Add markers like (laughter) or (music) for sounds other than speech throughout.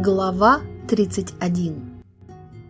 Глава 31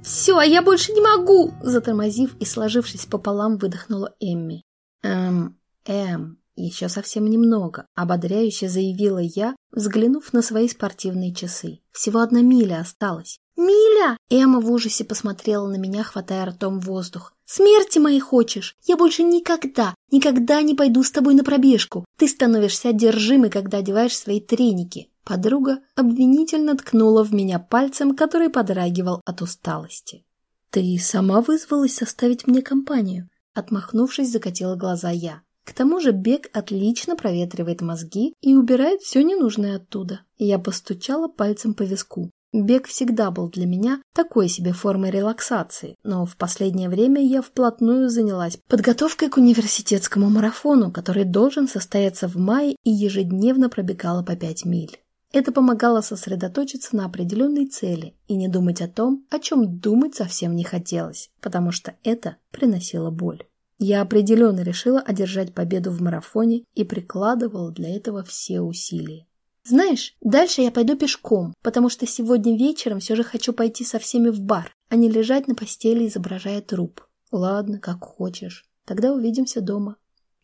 «Все, я больше не могу!» Затормозив и сложившись пополам, выдохнула Эмми. «Эм, эм, еще совсем немного», — ободряюще заявила я, взглянув на свои спортивные часы. «Всего одна миля осталась». «Миля!» Эмма в ужасе посмотрела на меня, хватая ртом воздух. «Смерти моей хочешь? Я больше никогда, никогда не пойду с тобой на пробежку. Ты становишься одержимой, когда одеваешь свои треники». Подруга обвинительно ткнула в меня пальцем, который подрагивал от усталости. «Ты сама вызвалась составить мне компанию?» Отмахнувшись, закатила глаза я. К тому же бег отлично проветривает мозги и убирает все ненужное оттуда. Я постучала пальцем по виску. Бег всегда был для меня такой себе формой релаксации, но в последнее время я вплотную занялась подготовкой к университетскому марафону, который должен состояться в мае и ежедневно пробегала по 5 миль. Это помогало сосредоточиться на определенной цели и не думать о том, о чем думать совсем не хотелось, потому что это приносило боль. Я определенно решила одержать победу в марафоне и прикладывала для этого все усилия. Знаешь, дальше я пойду пешком, потому что сегодня вечером все же хочу пойти со всеми в бар, а не лежать на постели, изображая труп. Ладно, как хочешь. Тогда увидимся дома.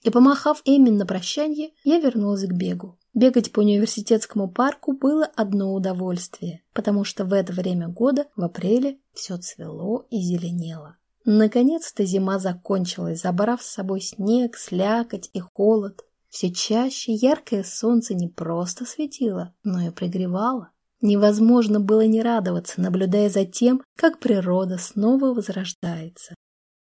И помахав Эмми на прощание, я вернулась к бегу. Бегать по университетскому парку было одно удовольствие, потому что в это время года, в апреле, все цвело и зеленело. Наконец-то зима закончилась, забрав с собой снег, слякоть и холод. Все чаще яркое солнце не просто светило, но и пригревало. Невозможно было не радоваться, наблюдая за тем, как природа снова возрождается.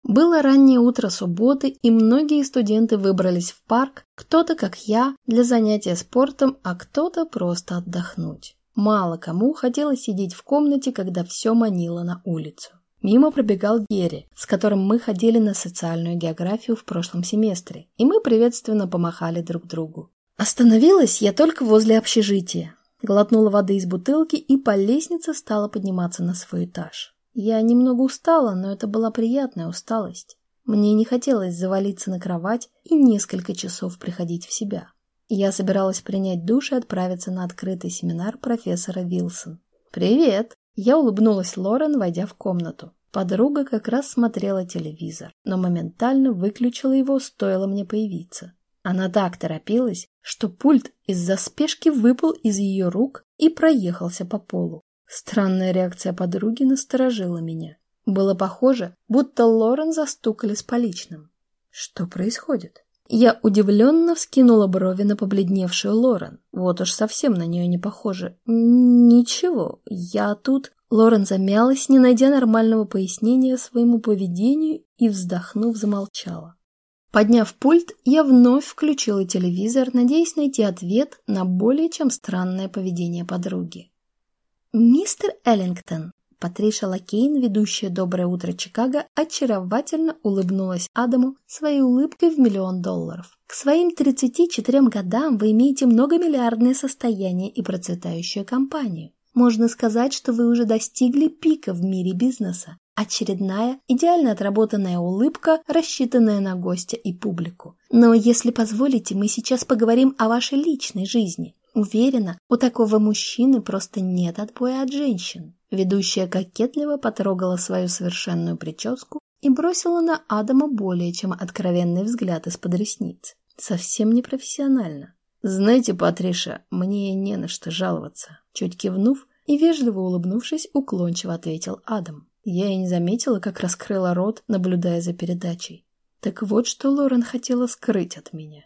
Было раннее утро субботы, и многие студенты выбрались в парк, кто-то, как я, для занятия спортом, а кто-то просто отдохнуть. Мало кому хотелось сидеть в комнате, когда все манило на улицу. Мимо пробегал Герри, с которым мы ходили на социальную географию в прошлом семестре, и мы приветственно помахали друг другу. Остановилась я только возле общежития. Глотнула воды из бутылки и по лестнице стала подниматься на свой этаж. Я немного устала, но это была приятная усталость. Мне не хотелось завалиться на кровать и несколько часов приходить в себя. Я собиралась принять душ и отправиться на открытый семинар профессора Вилсон. «Привет!» Я улыбнулась Лорен, войдя в комнату. Подруга как раз смотрела телевизор, но моментально выключила его, стоило мне появиться. Она так торопилась, что пульт из-за спешки выпал из ее рук и проехался по полу. Странная реакция подруги насторожила меня. Было похоже, будто Лорен застукали с поличным. Что происходит? Я удивленно вскинула брови на побледневшую Лорен. Вот уж совсем на нее не похоже. Ничего, я тут... Лорен замялась, не найдя нормального пояснения своему поведению и, вздохнув, замолчала. Подняв пульт, я вновь включила телевизор, надеясь найти ответ на более чем странное поведение подруги. «Мистер Эллингтон!» Патриша Лакейн, ведущая «Доброе утро, Чикаго», очаровательно улыбнулась Адаму своей улыбкой в миллион долларов. К своим 34 годам вы имеете многомиллиардное состояние и процветающую компанию. Можно сказать, что вы уже достигли пика в мире бизнеса. Очередная, идеально отработанная улыбка, рассчитанная на гостя и публику. Но если позволите, мы сейчас поговорим о вашей личной жизни. Уверена, у такого мужчины просто нет отбоя от женщин. Ведущая кокетливо потрогала свою совершенную прическу и бросила на Адама более чем откровенный взгляд из-под ресниц. Совсем непрофессионально. «Знаете, Патриша, мне не на что жаловаться». Чуть кивнув и вежливо улыбнувшись, уклончиво ответил Адам. Я и не заметила, как раскрыла рот, наблюдая за передачей. Так вот, что Лорен хотела скрыть от меня.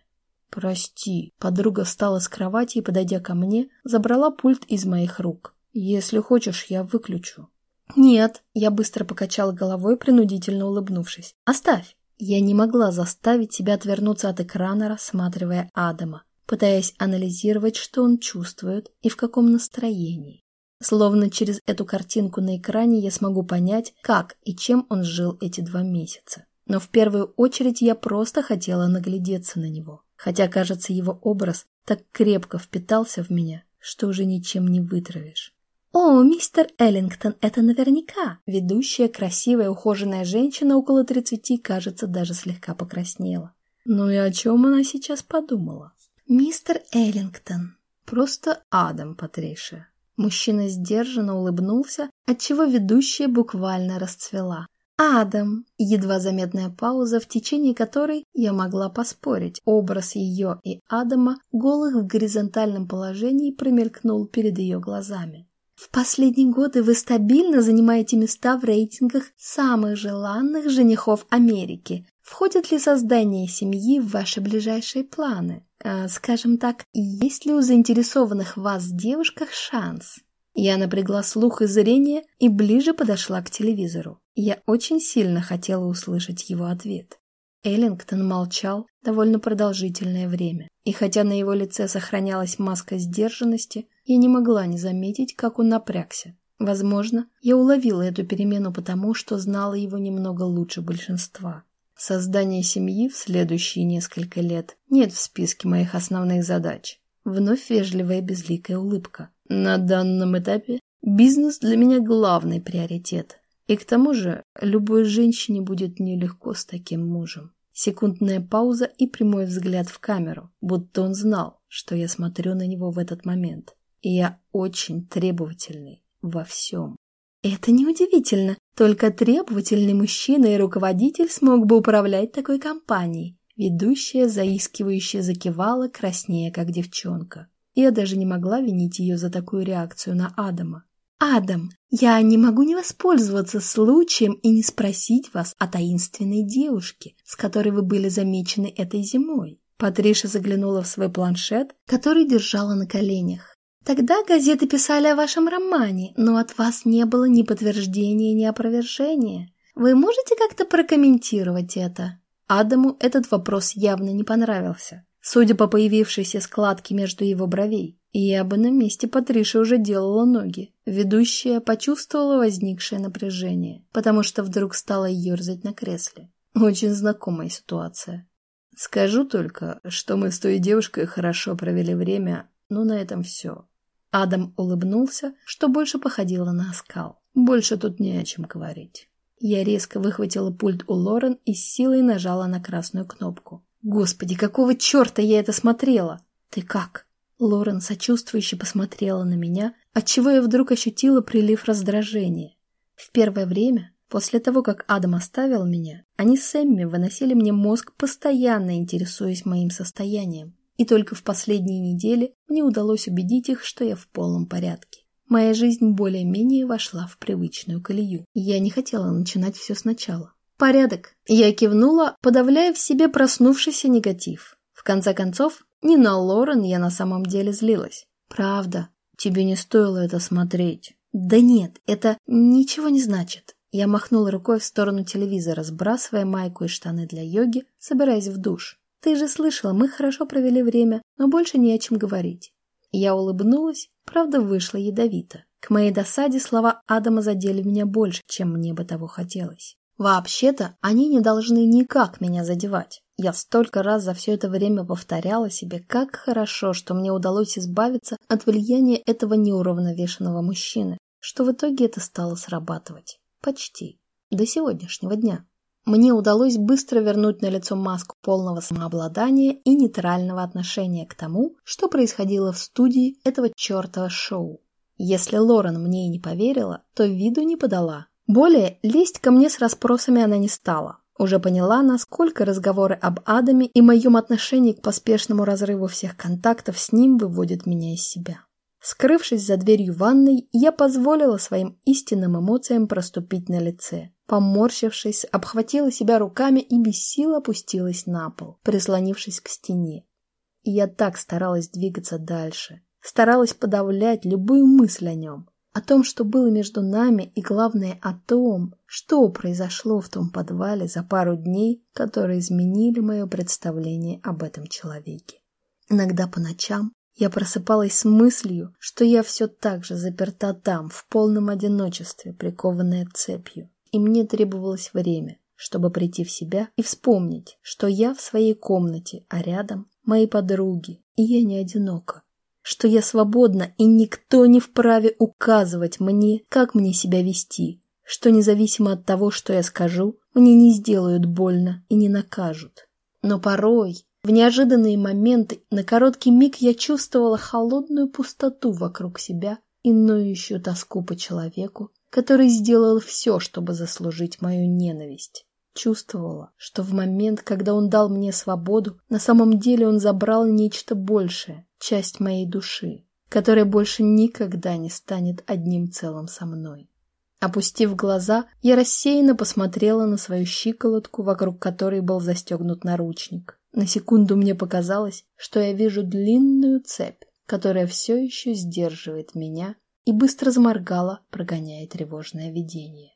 «Прости». Подруга встала с кровати и, подойдя ко мне, забрала пульт из моих рук. «Если хочешь, я выключу». «Нет», — я быстро покачала головой, принудительно улыбнувшись. «Оставь». Я не могла заставить себя отвернуться от экрана, рассматривая Адама, пытаясь анализировать, что он чувствует и в каком настроении. Словно через эту картинку на экране я смогу понять, как и чем он жил эти два месяца. Но в первую очередь я просто хотела наглядеться на него хотя, кажется, его образ так крепко впитался в меня, что уже ничем не вытравишь. «О, мистер Эллингтон, это наверняка!» Ведущая, красивая, ухоженная женщина около тридцати, кажется, даже слегка покраснела. Ну и о чем она сейчас подумала? «Мистер Эллингтон!» Просто Адам, Патриша. Мужчина сдержанно улыбнулся, отчего ведущая буквально расцвела. Адам. Едва заметная пауза, в течение которой я могла поспорить. Образ ее и Адама, голых в горизонтальном положении, промелькнул перед ее глазами. В последние годы вы стабильно занимаете места в рейтингах самых желанных женихов Америки. Входит ли создание семьи в ваши ближайшие планы? Э, скажем так, есть ли у заинтересованных вас девушках шанс? Я напрягла слух и зрение и ближе подошла к телевизору. Я очень сильно хотела услышать его ответ. Эллингтон молчал довольно продолжительное время, и хотя на его лице сохранялась маска сдержанности, я не могла не заметить, как он напрягся. Возможно, я уловила эту перемену потому, что знала его немного лучше большинства. Создание семьи в следующие несколько лет нет в списке моих основных задач. Вновь вежливая безликая улыбка. На данном этапе бизнес для меня главный приоритет. И к тому же, любой женщине будет нелегко с таким мужем. Секундная пауза и прямой взгляд в камеру, будто он знал, что я смотрю на него в этот момент. И я очень требовательный во всем. Это неудивительно. Только требовательный мужчина и руководитель смог бы управлять такой компанией. Ведущая, заискивающая, закивала, краснея, как девчонка. Я даже не могла винить ее за такую реакцию на Адама. «Адам, я не могу не воспользоваться случаем и не спросить вас о таинственной девушке, с которой вы были замечены этой зимой». Патриша заглянула в свой планшет, который держала на коленях. «Тогда газеты писали о вашем романе, но от вас не было ни подтверждения, ни опровержения. Вы можете как-то прокомментировать это?» Адаму этот вопрос явно не понравился судя по появившейся складке между его бровей. Я бы на месте Патриши уже делала ноги. Ведущая почувствовала возникшее напряжение, потому что вдруг стала ерзать на кресле. Очень знакомая ситуация. Скажу только, что мы с той девушкой хорошо провели время, но на этом все. Адам улыбнулся, что больше походило на оскал. Больше тут не о чем говорить. Я резко выхватила пульт у Лорен и с силой нажала на красную кнопку. Господи, какого черта я это смотрела? Ты как? Лорен сочувствующе посмотрела на меня, отчего я вдруг ощутила прилив раздражения. В первое время, после того, как Адам оставил меня, они с Эмми выносили мне мозг, постоянно интересуясь моим состоянием. И только в последние недели мне удалось убедить их, что я в полном порядке. Моя жизнь более-менее вошла в привычную колею, я не хотела начинать все сначала. «Порядок!» Я кивнула, подавляя в себе проснувшийся негатив. Конце концов, не на Лорен я на самом деле злилась. «Правда, тебе не стоило это смотреть». «Да нет, это ничего не значит». Я махнула рукой в сторону телевизора, сбрасывая майку и штаны для йоги, собираясь в душ. «Ты же слышала, мы хорошо провели время, но больше не о чем говорить». Я улыбнулась, правда, вышла ядовито. К моей досаде слова Адама задели меня больше, чем мне бы того хотелось. Вообще-то, они не должны никак меня задевать. Я столько раз за все это время повторяла себе, как хорошо, что мне удалось избавиться от влияния этого неуравновешенного мужчины, что в итоге это стало срабатывать. Почти. До сегодняшнего дня. Мне удалось быстро вернуть на лицо маску полного самообладания и нейтрального отношения к тому, что происходило в студии этого чертова шоу. Если Лорен мне и не поверила, то виду не подала, более лезть ко мне с расспросами она не стала. Уже поняла, насколько разговоры об Адаме и моем отношении к поспешному разрыву всех контактов с ним выводят меня из себя. Скрывшись за дверью ванной, я позволила своим истинным эмоциям проступить на лице. Поморщившись, обхватила себя руками и без сил опустилась на пол, прислонившись к стене. И я так старалась двигаться дальше, старалась подавлять любую мысль о нем, о том, что было между нами, и, главное, о том, что произошло в том подвале за пару дней, которые изменили мое представление об этом человеке. Иногда по ночам я просыпалась с мыслью, что я все так же заперта там, в полном одиночестве, прикованная цепью, и мне требовалось время, чтобы прийти в себя и вспомнить, что я в своей комнате, а рядом мои подруги, и я не одинока что я свободна, и никто не вправе указывать мне, как мне себя вести, что независимо от того, что я скажу, мне не сделают больно и не накажут. Но порой, в неожиданные моменты, на короткий миг я чувствовала холодную пустоту вокруг себя и ноющую тоску по человеку, который сделал все, чтобы заслужить мою ненависть. Чувствовала, что в момент, когда он дал мне свободу, на самом деле он забрал нечто большее, часть моей души, которая больше никогда не станет одним целым со мной. Опустив глаза, я рассеянно посмотрела на свою щиколотку, вокруг которой был застегнут наручник. На секунду мне показалось, что я вижу длинную цепь, которая все еще сдерживает меня, и быстро заморгала, прогоняя тревожное видение.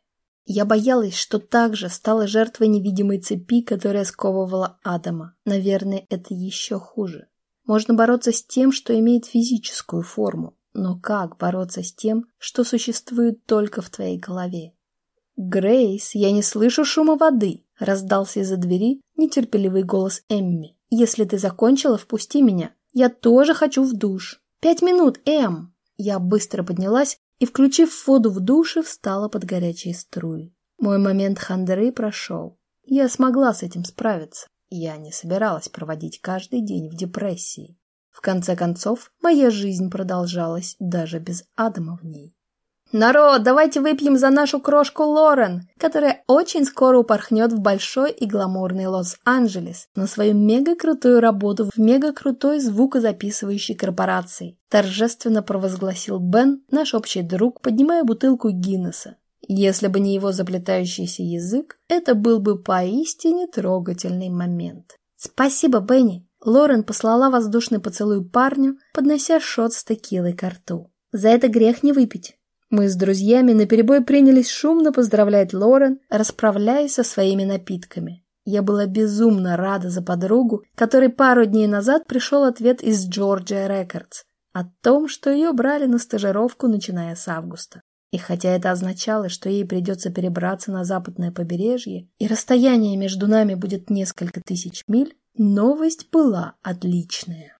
Я боялась, что также стала жертвой невидимой цепи, которая сковывала Адама. Наверное, это еще хуже. Можно бороться с тем, что имеет физическую форму, но как бороться с тем, что существует только в твоей голове? «Грейс, я не слышу шума воды!» — раздался из-за двери нетерпеливый голос Эмми. «Если ты закончила, впусти меня. Я тоже хочу в душ. Пять минут, Эм!» Я быстро поднялась и, включив воду в душе, встала под горячие струи. Мой момент хандры прошел. Я смогла с этим справиться. Я не собиралась проводить каждый день в депрессии. В конце концов, моя жизнь продолжалась даже без Адама в ней. «Народ, давайте выпьем за нашу крошку Лорен, которая очень скоро упорхнет в большой и гламурный Лос-Анджелес на свою мега-крутую работу в мега-крутой звукозаписывающей корпорации», торжественно провозгласил Бен, наш общий друг, поднимая бутылку Гиннесса. Если бы не его заплетающийся язык, это был бы поистине трогательный момент. «Спасибо, Бенни!» Лорен послала воздушный поцелуй парню, поднося шот с текилой к рту. «За это грех не выпить!» Мы с друзьями наперебой принялись шумно поздравлять Лорен, расправляясь со своими напитками. Я была безумно рада за подругу, которой пару дней назад пришел ответ из Georgia Records о том, что ее брали на стажировку, начиная с августа. И хотя это означало, что ей придется перебраться на западное побережье, и расстояние между нами будет несколько тысяч миль, новость была отличная.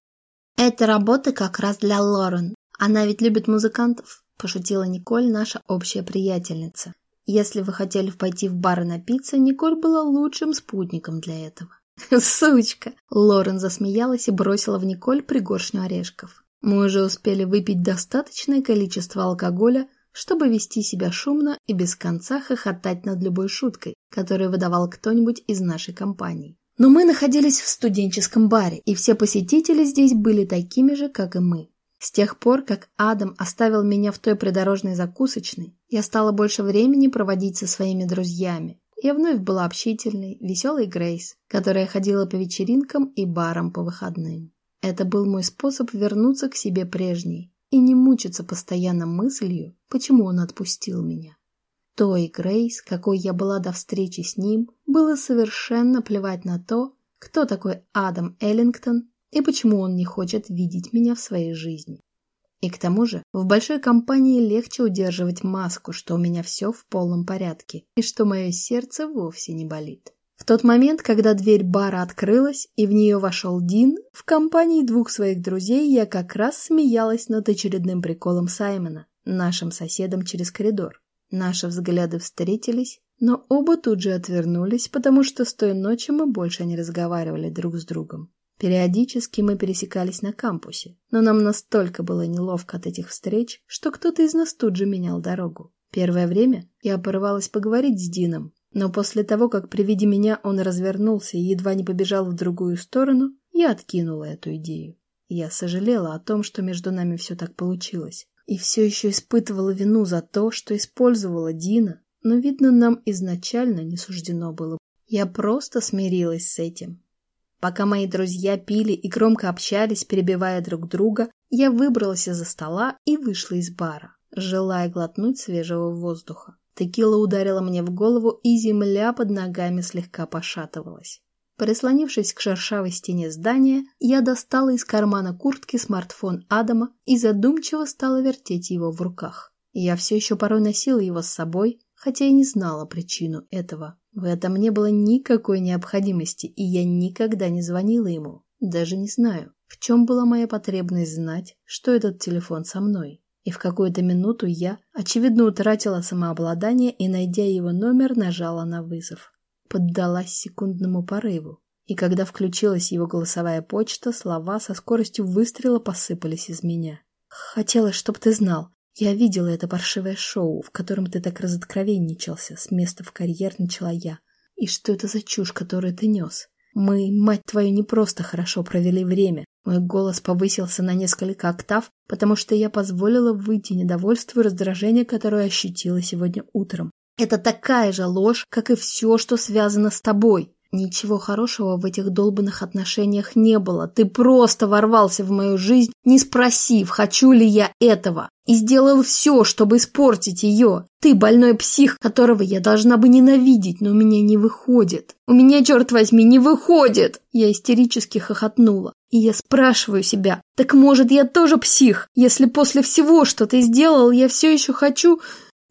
«Эта работа как раз для Лорен. Она ведь любит музыкантов», пошутила Николь, наша общая приятельница. Если вы хотели пойти в бар и напиться, Николь была лучшим спутником для этого. (laughs) «Сучка!» Лорен засмеялась и бросила в Николь пригоршню орешков. Мы уже успели выпить достаточное количество алкоголя, чтобы вести себя шумно и без конца хохотать над любой шуткой, которую выдавал кто-нибудь из нашей компании. Но мы находились в студенческом баре, и все посетители здесь были такими же, как и мы. С тех пор, как Адам оставил меня в той придорожной закусочной, я стала больше времени проводить со своими друзьями. Я вновь была общительной, веселой Грейс, которая ходила по вечеринкам и барам по выходным. Это был мой способ вернуться к себе прежней и не мучиться постоянно мыслью, почему он отпустил меня. Той Грейс, какой я была до встречи с ним, было совершенно плевать на то, кто такой Адам Эллингтон и почему он не хочет видеть меня в своей жизни. И к тому же, в большой компании легче удерживать маску, что у меня все в полном порядке, и что мое сердце вовсе не болит. В тот момент, когда дверь бара открылась, и в нее вошел Дин, в компании двух своих друзей я как раз смеялась над очередным приколом Саймона, нашим соседом через коридор. Наши взгляды встретились, но оба тут же отвернулись, потому что с той ночи мы больше не разговаривали друг с другом. Периодически мы пересекались на кампусе, но нам настолько было неловко от этих встреч, что кто-то из нас тут же менял дорогу. Первое время я порывалась поговорить с Дином, но после того, как при виде меня он развернулся и едва не побежал в другую сторону, я откинула эту идею. Я сожалела о том, что между нами все так получилось, и все еще испытывала вину за то, что использовала Дина, но, видно, нам изначально не суждено было. Я просто смирилась с этим Пока мои друзья пили и громко общались, перебивая друг друга, я выбралась из-за стола и вышла из бара, желая глотнуть свежего воздуха. Текила ударила мне в голову, и земля под ногами слегка пошатывалась. Прислонившись к шершавой стене здания, я достала из кармана куртки смартфон Адама и задумчиво стала вертеть его в руках. Я все еще порой носила его с собой, хотя и не знала причину этого. В этом не было никакой необходимости, и я никогда не звонила ему. Даже не знаю, в чем была моя потребность знать, что этот телефон со мной. И в какую-то минуту я, очевидно, утратила самообладание и, найдя его номер, нажала на вызов. Поддалась секундному порыву. И когда включилась его голосовая почта, слова со скоростью выстрела посыпались из меня. «Хотела, чтоб ты знал. Я видела это паршивое шоу, в котором ты так разоткровенничался, с места в карьер начала я. И что это за чушь, которую ты нес? Мы, мать твою, не просто хорошо провели время. Мой голос повысился на несколько октав, потому что я позволила выйти недовольству и раздражение, которое ощутила сегодня утром. Это такая же ложь, как и все, что связано с тобой. Ничего хорошего в этих долбанных отношениях не было. Ты просто ворвался в мою жизнь, не спросив, хочу ли я этого. И сделал все, чтобы испортить ее. Ты больной псих, которого я должна бы ненавидеть, но у меня не выходит. У меня, черт возьми, не выходит. Я истерически хохотнула. И я спрашиваю себя, так может я тоже псих, если после всего, что ты сделал, я все еще хочу...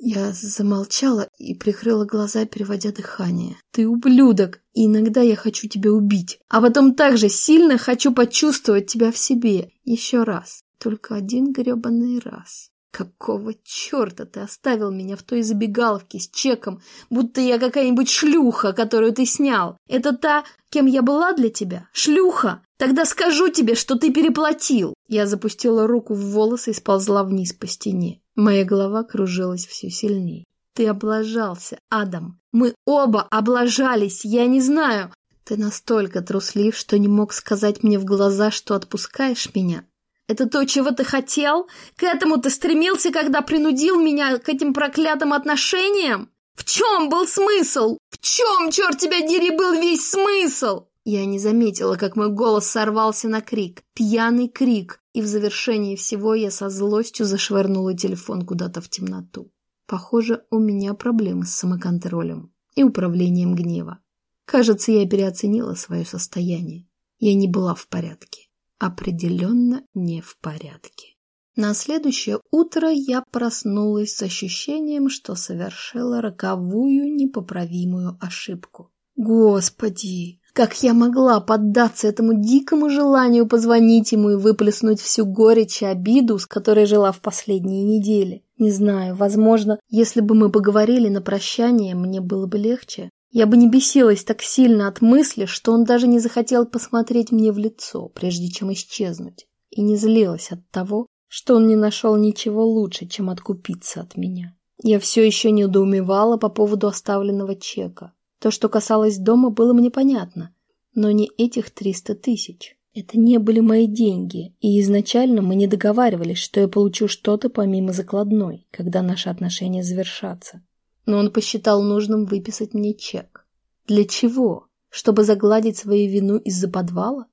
Я замолчала и прикрыла глаза, переводя дыхание. «Ты ублюдок, и иногда я хочу тебя убить, а потом так же сильно хочу почувствовать тебя в себе. Еще раз, только один гребаный раз». Какого черта ты оставил меня в той забегаловке с чеком, будто я какая-нибудь шлюха, которую ты снял? Это та, кем я была для тебя? Шлюха? Тогда скажу тебе, что ты переплатил. Я запустила руку в волосы и сползла вниз по стене. Моя голова кружилась все сильнее. Ты облажался, Адам. Мы оба облажались, я не знаю. Ты настолько труслив, что не мог сказать мне в глаза, что отпускаешь меня. Это то, чего ты хотел? К этому ты стремился, когда принудил меня к этим проклятым отношениям? В чем был смысл? В чем, черт тебя дери, был весь смысл? Я не заметила, как мой голос сорвался на крик. Пьяный крик. И в завершении всего я со злостью зашвырнула телефон куда-то в темноту. Похоже, у меня проблемы с самоконтролем и управлением гнева. Кажется, я переоценила свое состояние. Я не была в порядке. Определенно не в порядке. На следующее утро я проснулась с ощущением, что совершила роковую непоправимую ошибку. Господи, как я могла поддаться этому дикому желанию позвонить ему и выплеснуть всю горечь и обиду, с которой жила в последние недели? Не знаю, возможно, если бы мы поговорили на прощание, мне было бы легче. Я бы не бесилась так сильно от мысли, что он даже не захотел посмотреть мне в лицо, прежде чем исчезнуть, и не злилась от того, что он не нашел ничего лучше, чем откупиться от меня. Я все еще недоумевала по поводу оставленного чека. То, что касалось дома, было мне понятно, но не этих триста тысяч. Это не были мои деньги, и изначально мы не договаривались, что я получу что-то помимо закладной, когда наши отношения завершатся. Но он посчитал нужным выписать мне чек. Для чего? Чтобы загладить свою вину из-за подвала?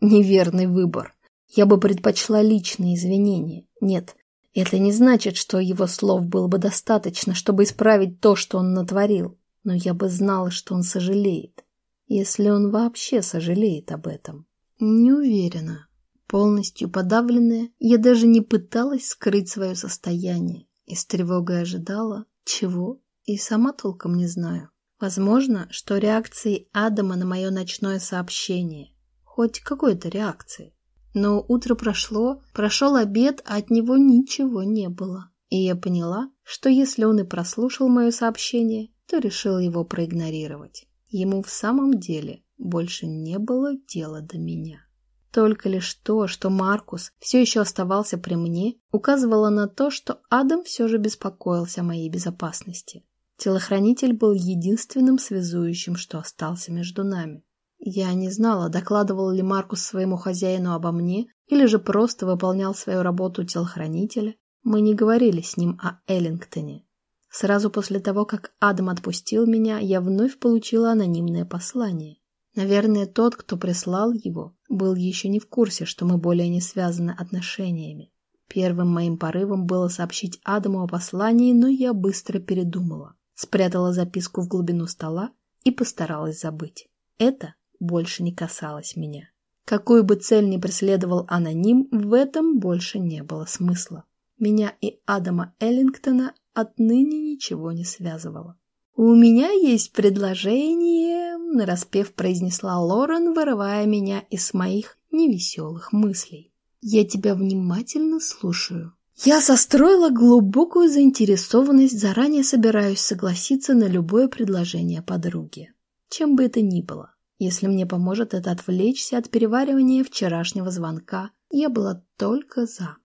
Неверный выбор. Я бы предпочла личные извинения. Нет, это не значит, что его слов было бы достаточно, чтобы исправить то, что он натворил но я бы знала, что он сожалеет, если он вообще сожалеет об этом. Не уверена. Полностью подавленная, я даже не пыталась скрыть свое состояние и с тревогой ожидала, чего, и сама толком не знаю. Возможно, что реакцией Адама на мое ночное сообщение. Хоть какой-то реакции. Но утро прошло, прошел обед, а от него ничего не было. И я поняла, что если он и прослушал мое сообщение, то решил его проигнорировать. Ему в самом деле больше не было дела до меня. Только лишь то, что Маркус все еще оставался при мне, указывало на то, что Адам все же беспокоился о моей безопасности. Телохранитель был единственным связующим, что остался между нами. Я не знала, докладывал ли Маркус своему хозяину обо мне, или же просто выполнял свою работу телохранителя. Мы не говорили с ним о Эллингтоне. Сразу после того, как Адам отпустил меня, я вновь получила анонимное послание. Наверное, тот, кто прислал его, был еще не в курсе, что мы более не связаны отношениями. Первым моим порывом было сообщить Адаму о послании, но я быстро передумала. Спрятала записку в глубину стола и постаралась забыть. Это больше не касалось меня. Какую бы цель ни преследовал аноним, в этом больше не было смысла. Меня и Адама Эллингтона отныне ничего не связывало. «У меня есть предложение», — нараспев произнесла Лорен, вырывая меня из моих невеселых мыслей. «Я тебя внимательно слушаю». Я состроила глубокую заинтересованность, заранее собираюсь согласиться на любое предложение подруги. Чем бы это ни было. Если мне поможет это отвлечься от переваривания вчерашнего звонка, я была только за.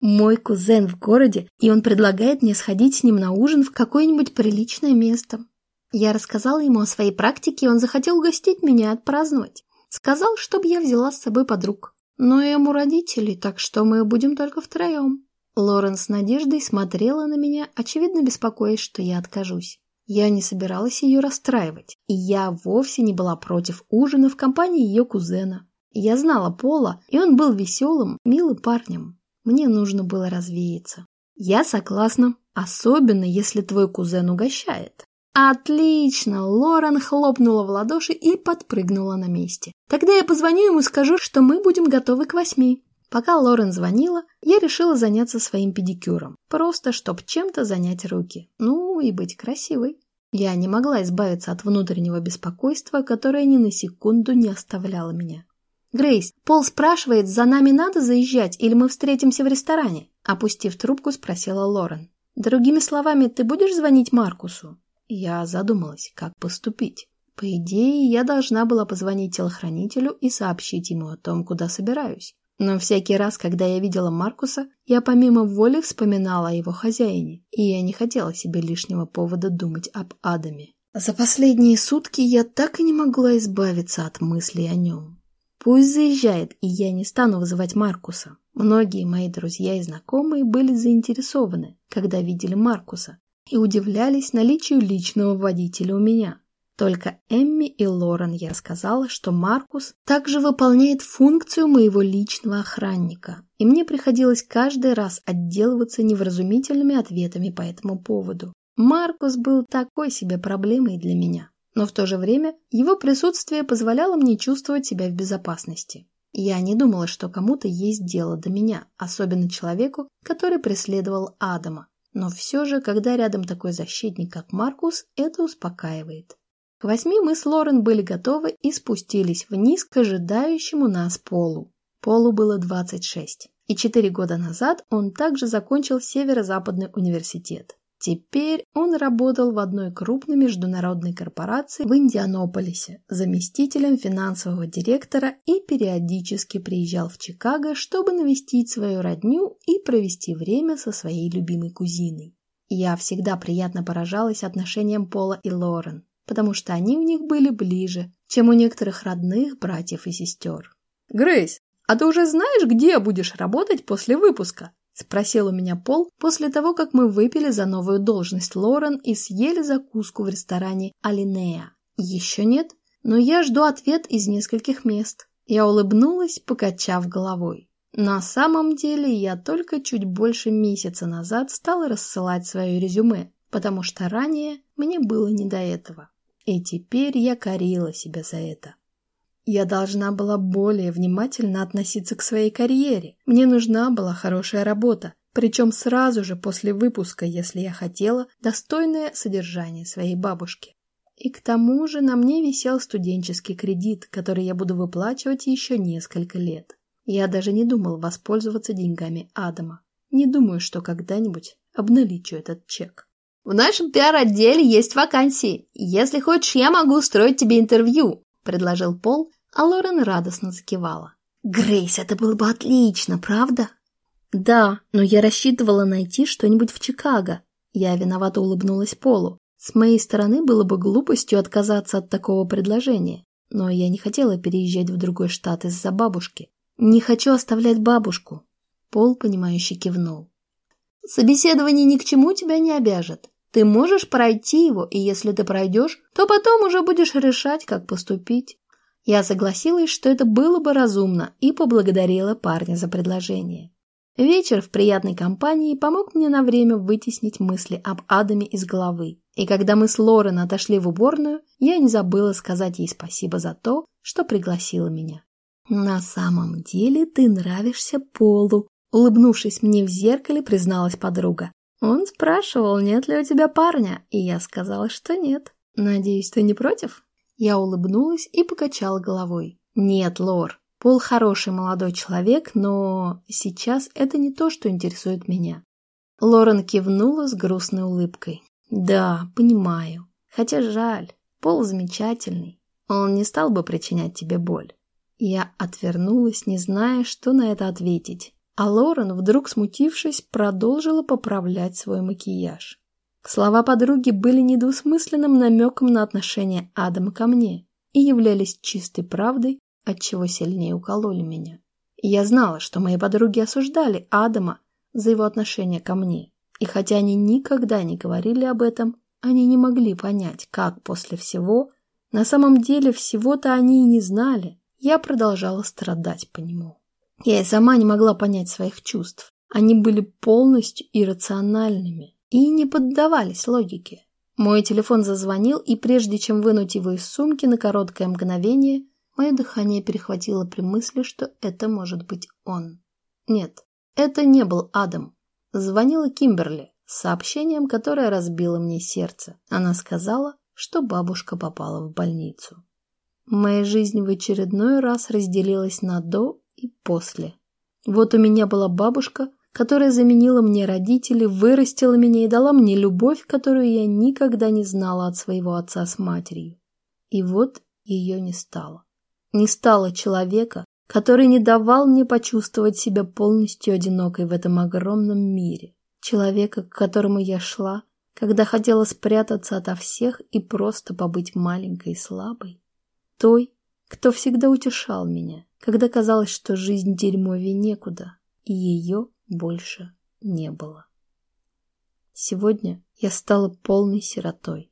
Мой кузен в городе, и он предлагает мне сходить с ним на ужин в какое-нибудь приличное место. Я рассказала ему о своей практике, и он захотел угостить меня отпраздновать. Сказал, чтобы я взяла с собой подруг. Но ему родители, так что мы будем только втроем. Лорен с надеждой смотрела на меня, очевидно беспокоясь, что я откажусь. Я не собиралась ее расстраивать, и я вовсе не была против ужина в компании ее кузена. Я знала Пола, и он был веселым, милым парнем. Мне нужно было развеяться. Я согласна, особенно если твой кузен угощает. Отлично! Лорен хлопнула в ладоши и подпрыгнула на месте. Тогда я позвоню ему и скажу, что мы будем готовы к восьми. Пока Лорен звонила, я решила заняться своим педикюром. Просто, чтоб чем-то занять руки. Ну и быть красивой. Я не могла избавиться от внутреннего беспокойства, которое ни на секунду не оставляло меня. «Грейс, Пол спрашивает, за нами надо заезжать или мы встретимся в ресторане?» Опустив трубку, спросила Лорен. «Другими словами, ты будешь звонить Маркусу?» Я задумалась, как поступить. По идее, я должна была позвонить телохранителю и сообщить ему о том, куда собираюсь. Но всякий раз, когда я видела Маркуса, я помимо воли вспоминала о его хозяине, и я не хотела себе лишнего повода думать об Адаме. За последние сутки я так и не могла избавиться от мыслей о нем. Пусть заезжает, и я не стану вызывать Маркуса. Многие мои друзья и знакомые были заинтересованы, когда видели Маркуса, и удивлялись наличию личного водителя у меня. Только Эмми и Лорен я сказала, что Маркус также выполняет функцию моего личного охранника, и мне приходилось каждый раз отделываться невразумительными ответами по этому поводу. Маркус был такой себе проблемой для меня, но в то же время его присутствие позволяло мне чувствовать себя в безопасности. Я не думала, что кому-то есть дело до меня, особенно человеку, который преследовал Адама. Но все же, когда рядом такой защитник, как Маркус, это успокаивает. К восьми мы с Лорен были готовы и спустились вниз к ожидающему нас Полу. Полу было 26, и четыре года назад он также закончил Северо-Западный университет. Теперь он работал в одной крупной международной корпорации в Индианаполисе заместителем финансового директора и периодически приезжал в Чикаго, чтобы навестить свою родню и провести время со своей любимой кузиной. Я всегда приятно поражалась отношениям Пола и Лорен потому что они у них были ближе, чем у некоторых родных братьев и сестер. «Грейс, а ты уже знаешь, где будешь работать после выпуска?» – спросил у меня Пол после того, как мы выпили за новую должность Лорен и съели закуску в ресторане Алинея. «Еще нет, но я жду ответ из нескольких мест». Я улыбнулась, покачав головой. На самом деле я только чуть больше месяца назад стала рассылать свое резюме, потому что ранее мне было не до этого. И теперь я корила себя за это. Я должна была более внимательно относиться к своей карьере. Мне нужна была хорошая работа, причем сразу же после выпуска, если я хотела достойное содержание своей бабушки. И к тому же на мне висел студенческий кредит, который я буду выплачивать еще несколько лет. Я даже не думал воспользоваться деньгами Адама. Не думаю, что когда-нибудь обналичу этот чек. В нашем пиар-отделе есть вакансии. Если хочешь, я могу устроить тебе интервью», — предложил Пол, а Лорен радостно закивала. «Грейс, это было бы отлично, правда?» «Да, но я рассчитывала найти что-нибудь в Чикаго». Я виновато улыбнулась Полу. С моей стороны было бы глупостью отказаться от такого предложения, но я не хотела переезжать в другой штат из-за бабушки. Не хочу оставлять бабушку. Пол, понимающе кивнул. Собеседование ни к чему тебя не обяжет. Ты можешь пройти его, и если ты пройдешь, то потом уже будешь решать, как поступить. Я согласилась, что это было бы разумно, и поблагодарила парня за предложение. Вечер в приятной компании помог мне на время вытеснить мысли об Адаме из головы. И когда мы с Лорен отошли в уборную, я не забыла сказать ей спасибо за то, что пригласила меня. «На самом деле ты нравишься Полу», — улыбнувшись мне в зеркале, призналась подруга. Он спрашивал, нет ли у тебя парня, и я сказала, что нет. Надеюсь, ты не против? Я улыбнулась и покачала головой. Нет, Лор, Пол хороший молодой человек, но сейчас это не то, что интересует меня. Лорен кивнула с грустной улыбкой. Да, понимаю. Хотя жаль, Пол замечательный. Он не стал бы причинять тебе боль. Я отвернулась, не зная, что на это ответить. А Лорен, вдруг смутившись, продолжила поправлять свой макияж. Слова подруги были недвусмысленным намеком на отношение Адама ко мне и являлись чистой правдой, отчего сильнее укололи меня. Я знала, что мои подруги осуждали Адама за его отношение ко мне. И хотя они никогда не говорили об этом, они не могли понять, как после всего, на самом деле всего-то они и не знали, я продолжала страдать по нему. Я и сама не могла понять своих чувств. Они были полностью иррациональными и не поддавались логике. Мой телефон зазвонил, и прежде чем вынуть его из сумки на короткое мгновение, мое дыхание перехватило при мысли, что это может быть он. Нет, это не был Адам. Звонила Кимберли с сообщением, которое разбило мне сердце. Она сказала, что бабушка попала в больницу. Моя жизнь в очередной раз разделилась на «до» и «после». Вот у меня была бабушка, которая заменила мне родителей, вырастила меня и дала мне любовь, которую я никогда не знала от своего отца с матерью. И вот ее не стало. Не стало человека, который не давал мне почувствовать себя полностью одинокой в этом огромном мире. Человека, к которому я шла, когда хотела спрятаться ото всех и просто побыть маленькой и слабой. Той, кто всегда утешал меня, когда казалось, что жизнь дерьмовее некуда, и ее больше не было. Сегодня я стала полной сиротой.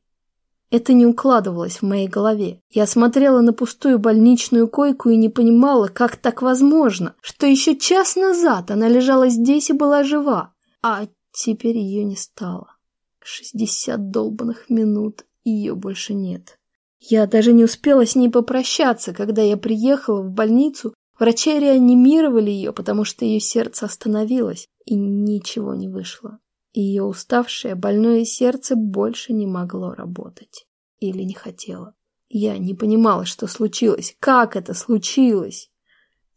Это не укладывалось в моей голове. Я смотрела на пустую больничную койку и не понимала, как так возможно, что еще час назад она лежала здесь и была жива, а теперь ее не стало. Шестьдесят долбанных минут, ее больше нет. Я даже не успела с ней попрощаться, когда я приехала в больницу. Врачи реанимировали ее, потому что ее сердце остановилось, и ничего не вышло. Ее уставшее, больное сердце больше не могло работать. Или не хотело. Я не понимала, что случилось, как это случилось.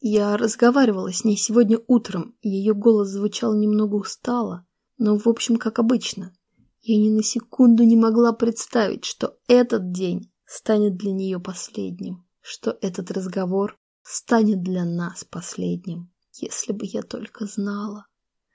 Я разговаривала с ней сегодня утром, и ее голос звучал немного устало, но, в общем, как обычно. Я ни на секунду не могла представить, что этот день станет для нее последним, что этот разговор станет для нас последним, если бы я только знала.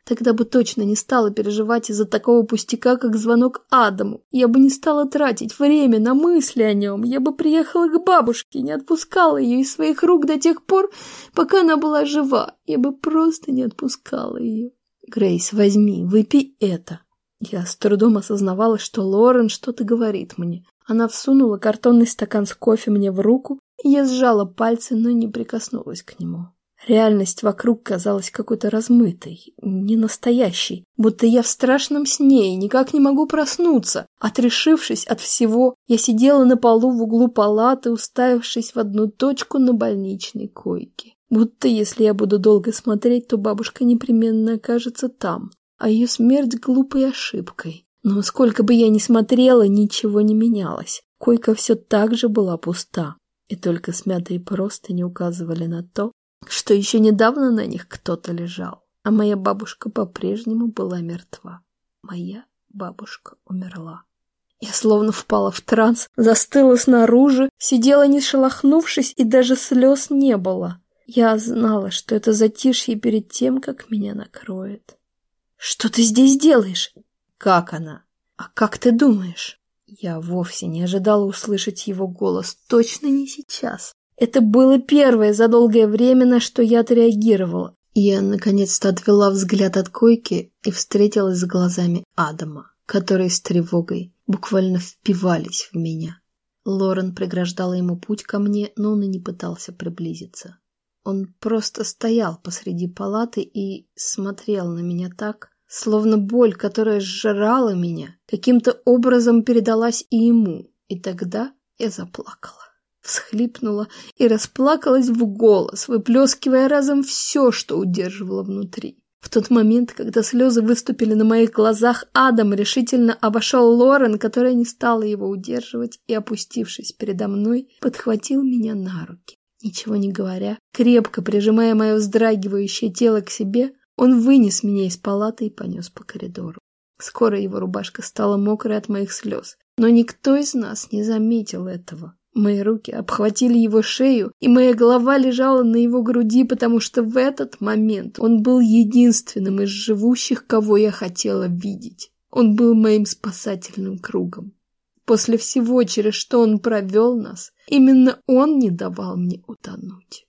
Тогда бы точно не стала переживать из-за такого пустяка, как звонок Адаму. Я бы не стала тратить время на мысли о нем. Я бы приехала к бабушке, не отпускала ее из своих рук до тех пор, пока она была жива. Я бы просто не отпускала ее. Грейс, возьми, выпей это. Я с трудом осознавала, что Лорен что-то говорит мне. Она всунула картонный стакан с кофе мне в руку, и я сжала пальцы, но не прикоснулась к нему. Реальность вокруг казалась какой-то размытой, ненастоящей, будто я в страшном сне и никак не могу проснуться. Отрешившись от всего, я сидела на полу в углу палаты, уставившись в одну точку на больничной койке. Будто если я буду долго смотреть, то бабушка непременно окажется там, а ее смерть глупой ошибкой. Но сколько бы я ни смотрела, ничего не менялось. Койка все так же была пуста, и только смятые простыни указывали на то, что еще недавно на них кто-то лежал, а моя бабушка по-прежнему была мертва. Моя бабушка умерла. Я словно впала в транс, застыла снаружи, сидела не шелохнувшись, и даже слез не было. Я знала, что это затишье перед тем, как меня накроет. «Что ты здесь делаешь?» «Как она?» «А как ты думаешь?» Я вовсе не ожидала услышать его голос, точно не сейчас. Это было первое за долгое время, на что я отреагировала. Я наконец-то отвела взгляд от койки и встретилась с глазами Адама, которые с тревогой буквально впивались в меня. Лорен преграждала ему путь ко мне, но он и не пытался приблизиться. Он просто стоял посреди палаты и смотрел на меня так, словно боль, которая сжирала меня, каким-то образом передалась и ему. И тогда я заплакала всхлипнула и расплакалась в голос, выплескивая разом все, что удерживала внутри. В тот момент, когда слезы выступили на моих глазах, Адам решительно обошел Лорен, которая не стала его удерживать, и, опустившись передо мной, подхватил меня на руки. Ничего не говоря, крепко прижимая мое вздрагивающее тело к себе, он вынес меня из палаты и понес по коридору. Скоро его рубашка стала мокрой от моих слез, но никто из нас не заметил этого. Мои руки обхватили его шею, и моя голова лежала на его груди, потому что в этот момент он был единственным из живущих, кого я хотела видеть. Он был моим спасательным кругом. После всего, через что он провел нас, именно он не давал мне утонуть.